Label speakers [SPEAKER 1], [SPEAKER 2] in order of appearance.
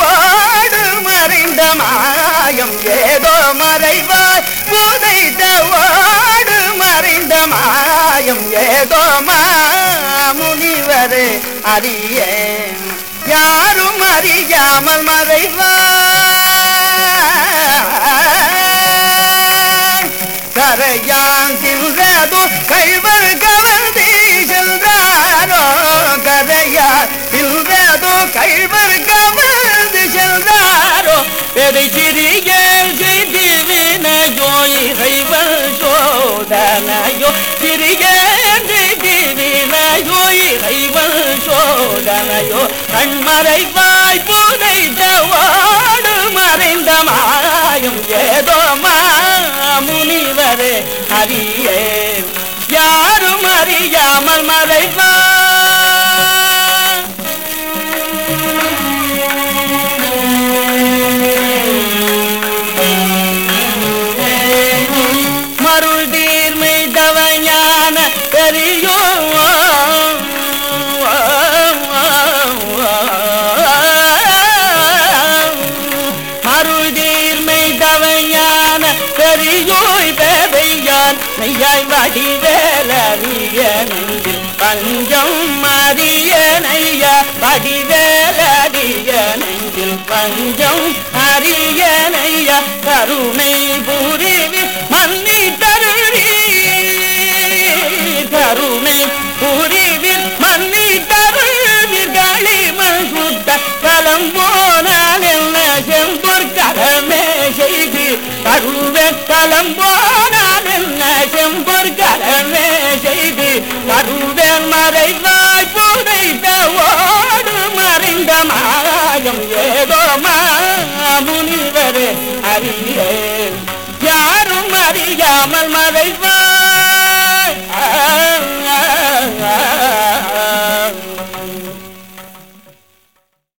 [SPEAKER 1] வாடு மறைந்த மாயம். ஏதோ மறைவாய் புதைத்த வாடு மறைந்த மாயம். ஏதோ மாமுனிவரே அறிய யாரும் அறியாமல் மறைவாய். கரையான் தின்றதோ சோதனையோ சிறிய செய்தி வினையோ இறைவன் சோதனையோ கண்மறைவாய் புதைத்த ஓடு மறைந்த மாயம் ஏதோ மாமுனிவரே அறியே யாரும் அறியாமல் மறைவா. மருள் பேதையான் மெய்யாய் வடிவேலறிய நெஞ்சில் பஞ்சம் மறிய நையா வடிவேலறிய நெஞ்சில் பஞ்சம் அறிய நையா கருணை புரிவி மன்னி தருவி கருணை புரிவி மன்னி தருவில் களிமண் சுத்த களம் போனால் என்ன செம்பொற் கடமே செய்து கருவே களம் செய்து கருவேன் மறைவாய் புதைத்த மறைந்த மாயம். ஏதோ முனிவரே அறியே. யாரும் அறியாமல்